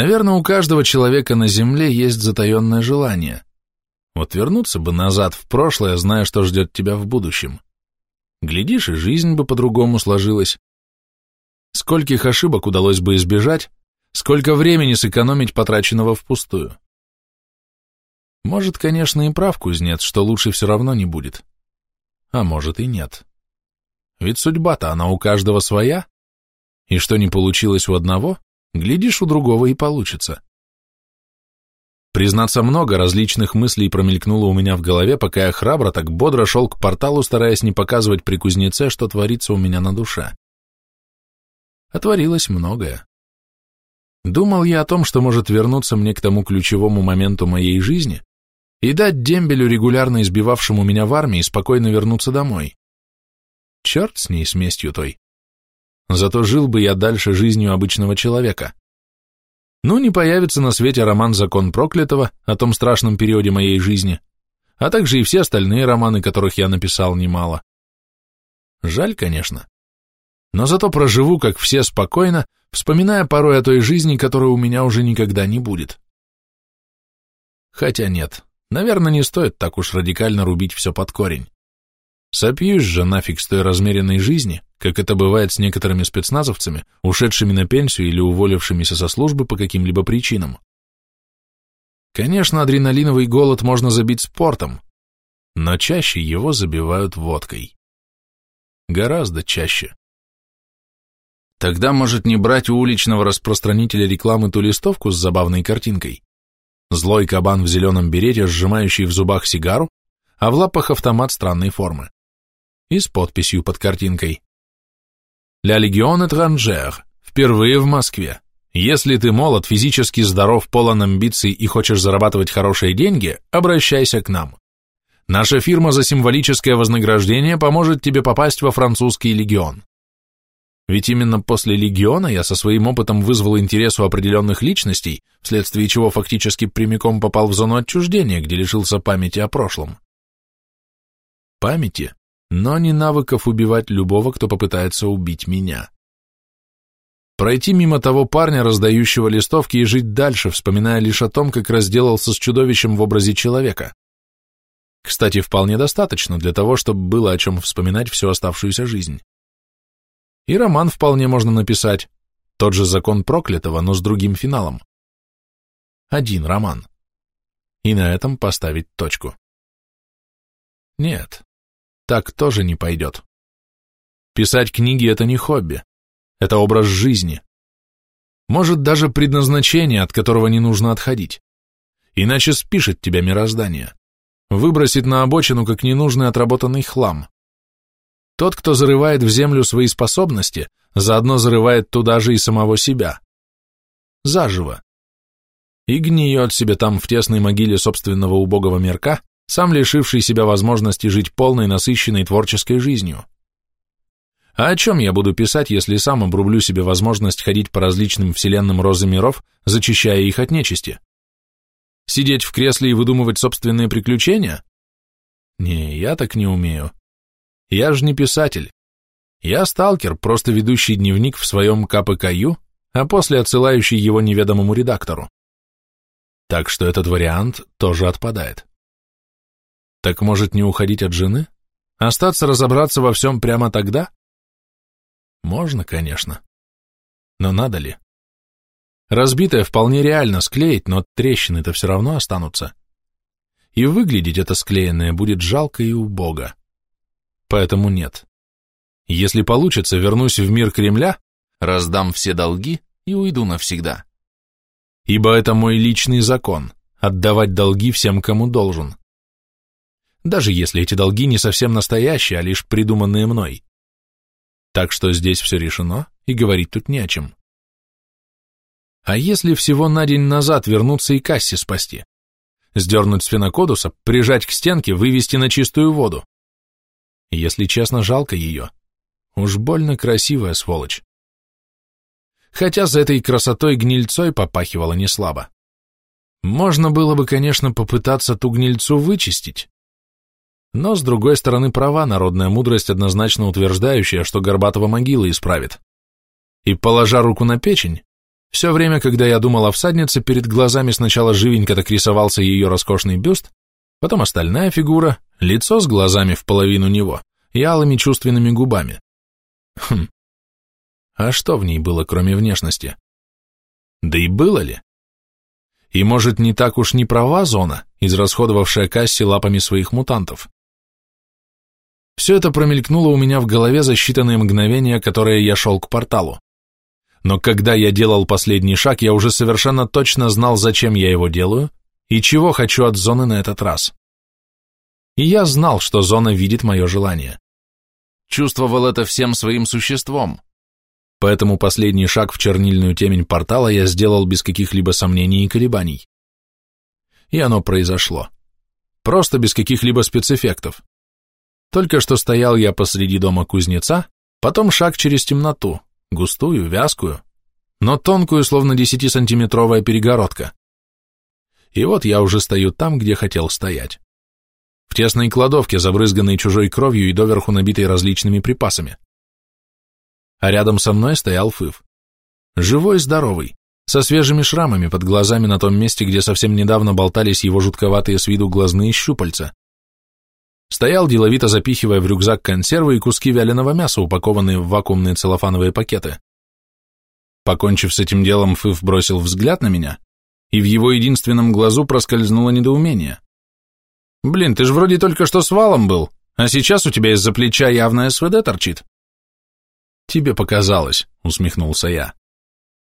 Наверное, у каждого человека на земле есть затаенное желание. Вот вернуться бы назад в прошлое, зная, что ждет тебя в будущем. Глядишь, и жизнь бы по-другому сложилась. Скольких ошибок удалось бы избежать, сколько времени сэкономить потраченного впустую. Может, конечно, и прав кузнец, что лучше все равно не будет. А может и нет. Ведь судьба-то она у каждого своя, и что не получилось у одного, глядишь, у другого и получится. Признаться, много различных мыслей промелькнуло у меня в голове, пока я храбро так бодро шел к порталу, стараясь не показывать при кузнеце, что творится у меня на душе. Отворилось многое. Думал я о том, что может вернуться мне к тому ключевому моменту моей жизни и дать дембелю, регулярно избивавшему меня в армии, спокойно вернуться домой. Черт с ней, с местью той. Зато жил бы я дальше жизнью обычного человека. Ну, не появится на свете роман «Закон проклятого» о том страшном периоде моей жизни, а также и все остальные романы, которых я написал немало. Жаль, конечно. Но зато проживу, как все, спокойно, вспоминая порой о той жизни, которой у меня уже никогда не будет. Хотя нет, наверное, не стоит так уж радикально рубить все под корень. Сопьюсь же нафиг с той размеренной жизни, как это бывает с некоторыми спецназовцами, ушедшими на пенсию или уволившимися со службы по каким-либо причинам. Конечно, адреналиновый голод можно забить спортом, но чаще его забивают водкой. Гораздо чаще. Тогда может не брать у уличного распространителя рекламы ту листовку с забавной картинкой. Злой кабан в зеленом берете, сжимающий в зубах сигару, а в лапах автомат странной формы. И с подписью под картинкой «Ля Легион Этранжер. Впервые в Москве. Если ты молод, физически здоров, полон амбиций и хочешь зарабатывать хорошие деньги, обращайся к нам. Наша фирма за символическое вознаграждение поможет тебе попасть во французский легион. Ведь именно после легиона я со своим опытом вызвал интерес у определенных личностей, вследствие чего фактически прямиком попал в зону отчуждения, где лишился памяти о прошлом. Памяти, но не навыков убивать любого, кто попытается убить меня. Пройти мимо того парня, раздающего листовки, и жить дальше, вспоминая лишь о том, как разделался с чудовищем в образе человека. Кстати, вполне достаточно для того, чтобы было о чем вспоминать всю оставшуюся жизнь. И роман вполне можно написать, тот же закон проклятого, но с другим финалом. Один роман. И на этом поставить точку. Нет, так тоже не пойдет. Писать книги – это не хобби, это образ жизни. Может, даже предназначение, от которого не нужно отходить. Иначе спишет тебя мироздание, выбросит на обочину как ненужный отработанный хлам. Тот, кто зарывает в землю свои способности, заодно зарывает туда же и самого себя. Заживо. И гниет себе там в тесной могиле собственного убогого мирка, сам лишивший себя возможности жить полной, насыщенной творческой жизнью. А о чем я буду писать, если сам обрублю себе возможность ходить по различным вселенным розы миров, зачищая их от нечисти? Сидеть в кресле и выдумывать собственные приключения? Не, я так не умею. Я же не писатель. Я сталкер, просто ведущий дневник в своем КПКЮ, а после отсылающий его неведомому редактору. Так что этот вариант тоже отпадает. Так может не уходить от жены? Остаться разобраться во всем прямо тогда? Можно, конечно. Но надо ли? Разбитое вполне реально склеить, но трещины-то все равно останутся. И выглядеть это склеенное будет жалко и убого. Поэтому нет. Если получится, вернусь в мир Кремля, раздам все долги и уйду навсегда. Ибо это мой личный закон — отдавать долги всем, кому должен даже если эти долги не совсем настоящие, а лишь придуманные мной. Так что здесь все решено, и говорить тут не о чем. А если всего на день назад вернуться и Касси спасти? Сдернуть сфенокодуса, прижать к стенке, вывести на чистую воду? Если честно, жалко ее. Уж больно красивая сволочь. Хотя за этой красотой гнильцой попахивала не слабо. Можно было бы, конечно, попытаться ту гнильцу вычистить, но, с другой стороны, права народная мудрость, однозначно утверждающая, что Горбатова могила исправит. И, положа руку на печень, Все время, когда я думал о всаднице, перед глазами сначала живенько так рисовался ее роскошный бюст, потом остальная фигура, лицо с глазами в половину него и алыми чувственными губами. Хм. А что в ней было, кроме внешности? Да и было ли? И может, не так уж не права зона, израсходовавшая Касси лапами своих мутантов? Все это промелькнуло у меня в голове за считанные мгновения, которые я шел к порталу. Но когда я делал последний шаг, я уже совершенно точно знал, зачем я его делаю и чего хочу от зоны на этот раз. И я знал, что зона видит мое желание. Чувствовал это всем своим существом. Поэтому последний шаг в чернильную темень портала я сделал без каких-либо сомнений и колебаний. И оно произошло. Просто без каких-либо спецэффектов. Только что стоял я посреди дома кузнеца, потом шаг через темноту, густую, вязкую, но тонкую, словно десятисантиметровая перегородка. И вот я уже стою там, где хотел стоять. В тесной кладовке, забрызганной чужой кровью и доверху набитой различными припасами. А рядом со мной стоял Фыв. Живой, здоровый, со свежими шрамами под глазами на том месте, где совсем недавно болтались его жутковатые с виду глазные щупальца. Стоял, деловито запихивая в рюкзак консервы и куски вяленого мяса, упакованные в вакуумные целлофановые пакеты. Покончив с этим делом, Фыф бросил взгляд на меня, и в его единственном глазу проскользнуло недоумение. «Блин, ты ж вроде только что с валом был, а сейчас у тебя из-за плеча явная СВД торчит». «Тебе показалось», — усмехнулся я.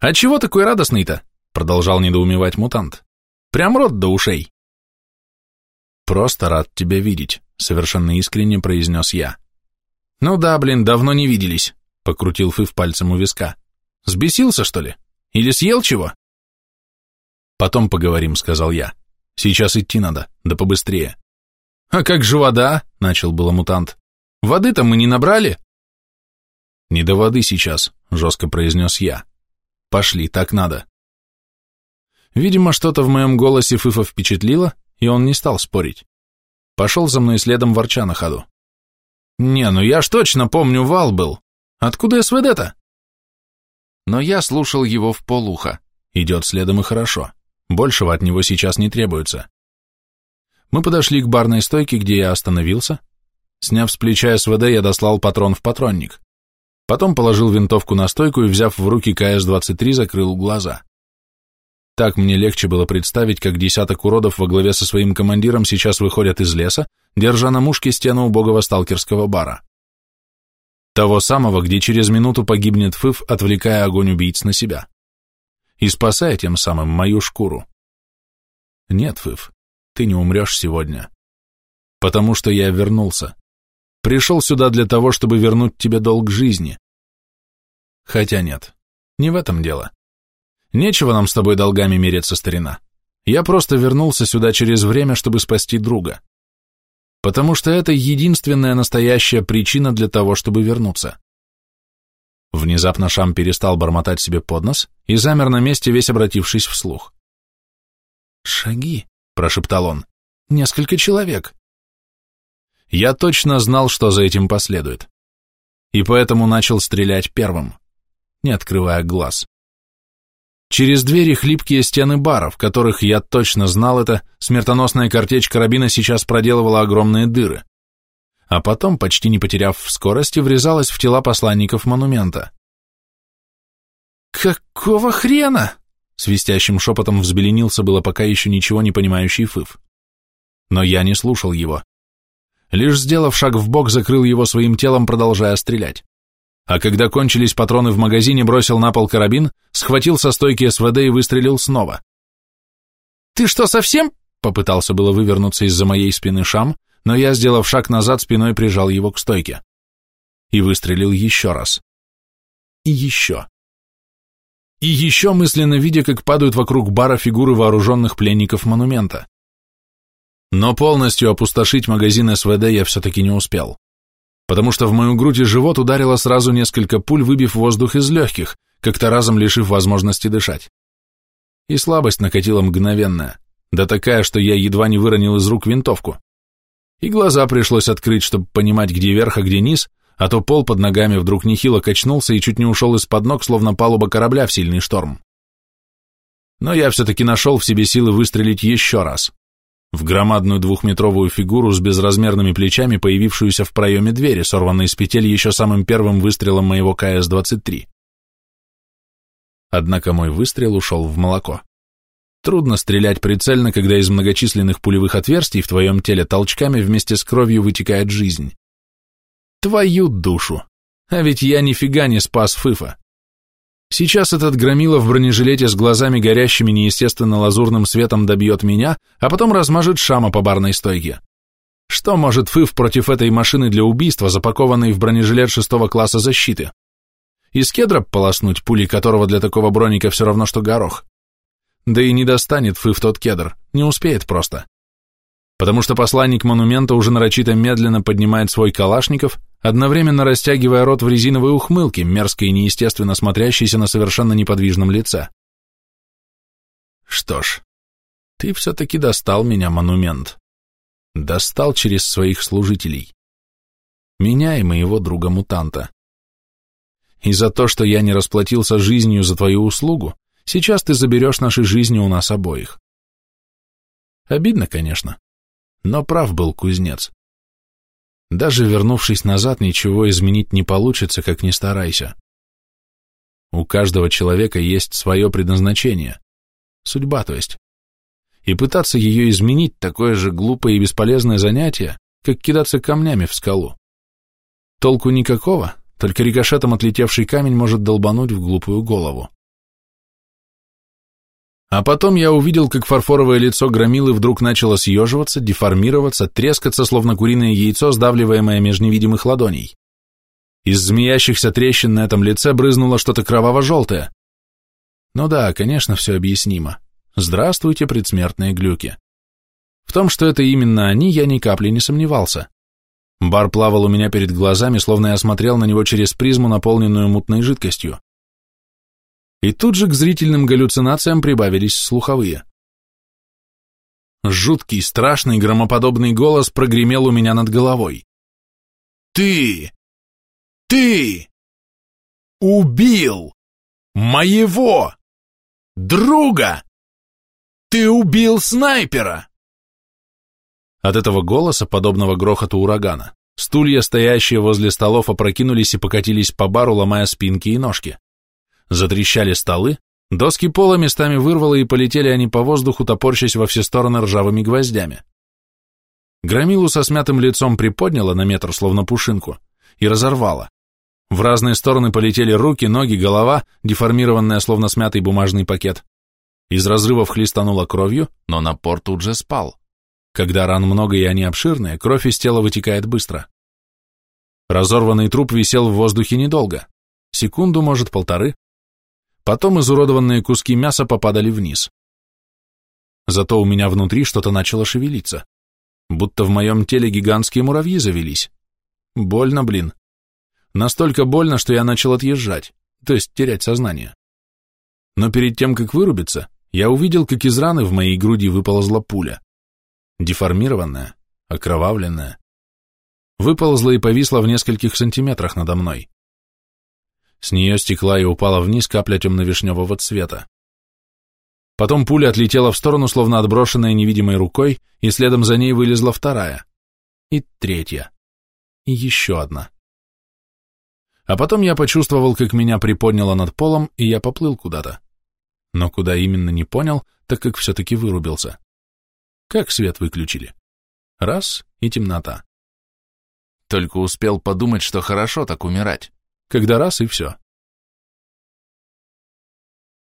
«А чего такой радостный-то?» — продолжал недоумевать мутант. «Прям рот до ушей». «Просто рад тебя видеть», — совершенно искренне произнес я. «Ну да, блин, давно не виделись», — покрутил Фыв пальцем у виска. «Сбесился, что ли? Или съел чего?» «Потом поговорим», — сказал я. «Сейчас идти надо, да побыстрее». «А как же вода?» — начал было мутант. «Воды-то мы не набрали?» «Не до воды сейчас», — жестко произнес я. «Пошли, так надо». Видимо, что-то в моем голосе Фыфа впечатлило, и он не стал спорить. Пошел за мной следом, ворча на ходу. «Не, ну я ж точно помню, вал был. Откуда СВД-то?» Но я слушал его в полуха. Идет следом и хорошо. Большего от него сейчас не требуется. Мы подошли к барной стойке, где я остановился. Сняв с плеча СВД, я дослал патрон в патронник. Потом положил винтовку на стойку и, взяв в руки КС-23, закрыл глаза. Так мне легче было представить, как десяток уродов во главе со своим командиром сейчас выходят из леса, держа на мушке стену убогого сталкерского бара. Того самого, где через минуту погибнет Фыф, отвлекая огонь убийц на себя. И спасая тем самым мою шкуру. Нет, Фыф, ты не умрешь сегодня. Потому что я вернулся. Пришел сюда для того, чтобы вернуть тебе долг жизни. Хотя нет, не в этом дело. Нечего нам с тобой долгами мериться, старина. Я просто вернулся сюда через время, чтобы спасти друга. Потому что это единственная настоящая причина для того, чтобы вернуться. Внезапно Шам перестал бормотать себе под нос и замер на месте, весь обратившись вслух. «Шаги», — прошептал он, — «несколько человек». Я точно знал, что за этим последует. И поэтому начал стрелять первым, не открывая глаз. Через двери хлипкие стены бара, в которых, я точно знал это, смертоносная картечь карабина сейчас проделывала огромные дыры. А потом, почти не потеряв в скорости, врезалась в тела посланников монумента. «Какого хрена?» Свистящим шепотом взбеленился было пока еще ничего не понимающий Фыв. Но я не слушал его. Лишь сделав шаг в бок, закрыл его своим телом, продолжая стрелять а когда кончились патроны в магазине, бросил на пол карабин, схватил со стойки СВД и выстрелил снова. «Ты что, совсем?» — попытался было вывернуться из-за моей спины Шам, но я, сделав шаг назад, спиной прижал его к стойке. И выстрелил еще раз. И еще. И еще мысленно видя, как падают вокруг бара фигуры вооруженных пленников монумента. Но полностью опустошить магазин СВД я все-таки не успел потому что в мою грудь и живот ударило сразу несколько пуль, выбив воздух из легких, как-то разом лишив возможности дышать. И слабость накатила мгновенная, да такая, что я едва не выронил из рук винтовку. И глаза пришлось открыть, чтобы понимать, где верх, а где низ, а то пол под ногами вдруг нехило качнулся и чуть не ушел из-под ног, словно палуба корабля в сильный шторм. Но я все-таки нашел в себе силы выстрелить еще раз. В громадную двухметровую фигуру с безразмерными плечами, появившуюся в проеме двери, сорванной с петель еще самым первым выстрелом моего КС-23. Однако мой выстрел ушел в молоко. Трудно стрелять прицельно, когда из многочисленных пулевых отверстий в твоем теле толчками вместе с кровью вытекает жизнь. Твою душу! А ведь я нифига не спас Фыфа. Сейчас этот громила в бронежилете с глазами горящими неестественно лазурным светом добьет меня, а потом размажет шама по барной стойке. Что может Фыф против этой машины для убийства, запакованной в бронежилет шестого класса защиты? Из кедра полоснуть, пули которого для такого броника все равно, что горох. Да и не достанет Фыф тот кедр, не успеет просто. Потому что посланник монумента уже нарочито медленно поднимает свой калашников, одновременно растягивая рот в резиновой ухмылке, мерзко и неестественно смотрящейся на совершенно неподвижном лице. Что ж, ты все-таки достал меня, монумент. Достал через своих служителей. Меня и моего друга-мутанта. И за то, что я не расплатился жизнью за твою услугу, сейчас ты заберешь наши жизни у нас обоих. Обидно, конечно, но прав был кузнец. Даже вернувшись назад, ничего изменить не получится, как ни старайся. У каждого человека есть свое предназначение, судьба, то есть. И пытаться ее изменить такое же глупое и бесполезное занятие, как кидаться камнями в скалу. Толку никакого, только рикошетом отлетевший камень может долбануть в глупую голову. А потом я увидел, как фарфоровое лицо громилы вдруг начало съеживаться, деформироваться, трескаться, словно куриное яйцо, сдавливаемое меж невидимых ладоней. Из змеящихся трещин на этом лице брызнуло что-то кроваво-желтое. Ну да, конечно, все объяснимо. Здравствуйте, предсмертные глюки. В том, что это именно они, я ни капли не сомневался. Бар плавал у меня перед глазами, словно я смотрел на него через призму, наполненную мутной жидкостью. И тут же к зрительным галлюцинациям прибавились слуховые. Жуткий, страшный, громоподобный голос прогремел у меня над головой. «Ты! Ты! Убил! Моего! Друга! Ты убил снайпера!» От этого голоса, подобного грохоту урагана, стулья, стоящие возле столов, опрокинулись и покатились по бару, ломая спинки и ножки. Затрещали столы, доски пола местами вырвало и полетели они по воздуху, топорщась во все стороны ржавыми гвоздями. Громилу со смятым лицом приподняло на метр, словно пушинку, и разорвало. В разные стороны полетели руки, ноги, голова, деформированная, словно смятый бумажный пакет. Из разрывов хлестануло кровью, но напор тут же спал. Когда ран много и они обширные, кровь из тела вытекает быстро. Разорванный труп висел в воздухе недолго. Секунду, может, полторы, Потом изуродованные куски мяса попадали вниз. Зато у меня внутри что-то начало шевелиться. Будто в моем теле гигантские муравьи завелись. Больно, блин. Настолько больно, что я начал отъезжать, то есть терять сознание. Но перед тем, как вырубиться, я увидел, как из раны в моей груди выползла пуля. Деформированная, окровавленная. Выползла и повисла в нескольких сантиметрах надо мной. С нее стекла и упала вниз капля темно-вишневого цвета. Потом пуля отлетела в сторону, словно отброшенная невидимой рукой, и следом за ней вылезла вторая. И третья. И еще одна. А потом я почувствовал, как меня приподняло над полом, и я поплыл куда-то. Но куда именно не понял, так как все-таки вырубился. Как свет выключили. Раз — и темнота. Только успел подумать, что хорошо так умирать когда раз и все.